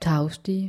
Tavstige.